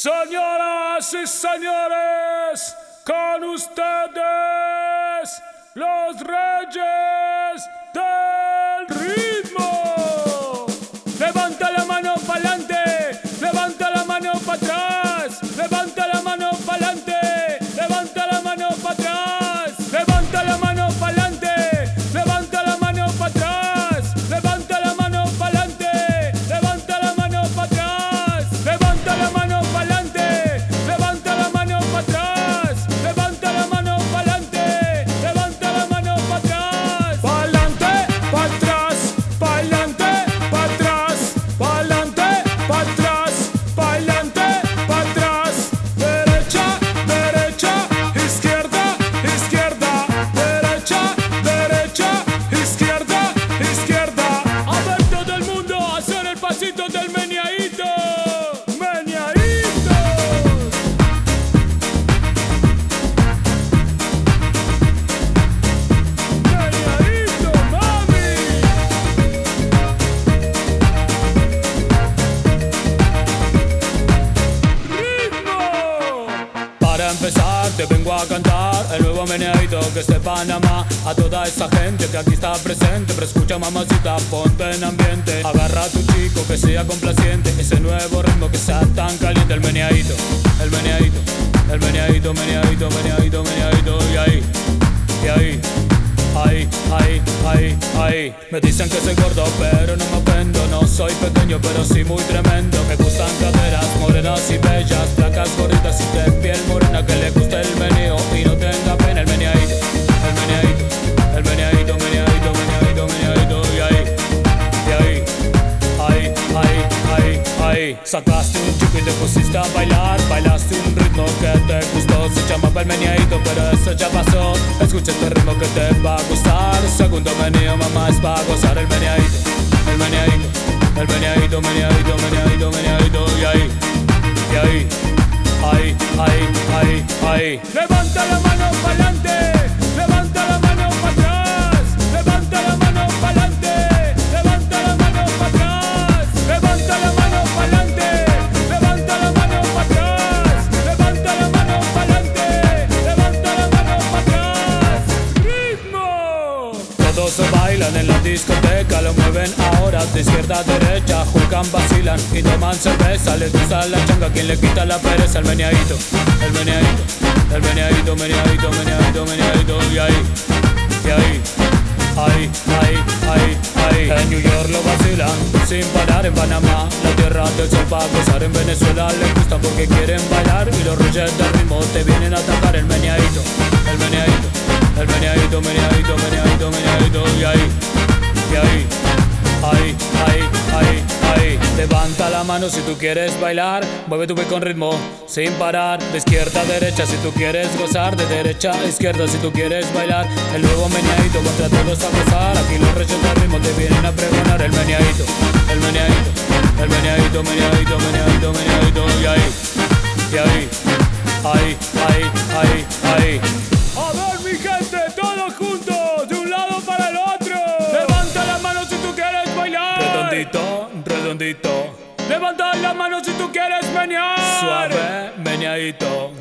Señoras y señores, con ustedes los reyes del hacer Para empezar te vengo a cantar. El nuevo meneadito que es de Panamá. A toda esa gente que aquí está presente. Pero escucha mamacita, ponte en ambiente. Agarra a tu chico que sea complaciente. Ese nuevo ritmo que sea tan caliente. El meneadito, el meneadito, el meneadito, meneadito, meneadito, meneadito. Y ahí, y ahí Ahí, ahí, ahí, ahí. Me dicen que soy gordo pero no me ofendo. No soy pequeño pero sí muy tremendo. Me gustan caderas morenas y bellas Placas gorditas y de piel morena Que le guste el meneo y no tenga pena El meneadito, el meneadito El meneadito, meneadito, meneadito, meneadito Y ahí, y ahí Ahí, ahí, ahí, ahí. Sacaste un chico y te pusiste a bailar Bailaste un ritmo que te gustó Se llamaba el meneadito pero eso ya pasó. Escucha este ritmo que te va a gustar Segundo meneo mamá es para gozar el meneadito El meneadito, el meneadito, meneadito, meneadito, meneadito Y ahí, y ahí, ahí, ahí, ahí Levanta la mano para discoteca, lo mueven ahora de izquierda a derecha, juegan, vacilan y toman cerveza, les gusta la changa, quien le quita la pereza, el meneadito, el meneadito, el meneadito, meneadito, meneadito, meneadito, y ahí, y ahí, ahí, ahí, ahí, ahí. En New York lo vacilan, sin parar en Panamá, la tierra del sol para gozar. En Venezuela, les gusta porque quieren bailar y los reyes del ritmo te vienen a atacar. El meneadito, el meneadito, el meneadito, meneadito, meneadito, meneadito, y ahí, y ahí, ahí, ahí, ahí, ahí. Levanta la mano si tú quieres bailar, mueve tu pie con ritmo, sin parar, de izquierda a derecha si tú quieres gozar, de derecha a izquierda si tú quieres bailar, el nuevo meneadito contra todos a gozar, aquí los reyes del ritmo te vienen a pregonar. El meneadito, el meneadito, el meneadito, meneadito, meneadito, meneadito, y ahí, y ahí, ahí, ahí, ahí, ahí. A ver, mi gente, todos juntos, Redondito. Levanta la mano si tú quieres menear. Suave, meneadito.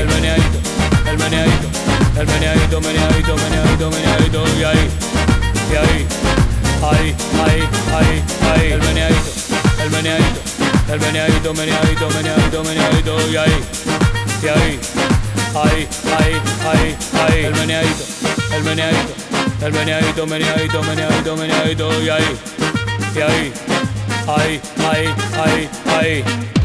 El meneadito. El meneadito. El meneadito, meneadito, meneadito, meneadito. Y ahí. Y ahí. Ahí, ahí, ahí, ahí. El meneadito. El meneadito. El meneadito, meneadito, meneadito, meneadito. Y ahí. Y ahí. Ahí, ahí, ahí, ahí. El meneadito. El meneadito. El meneadito, meneadito, meneadito, meneadito. Y ahí. Y ahí. Ahí, ahí, ahí, ahí.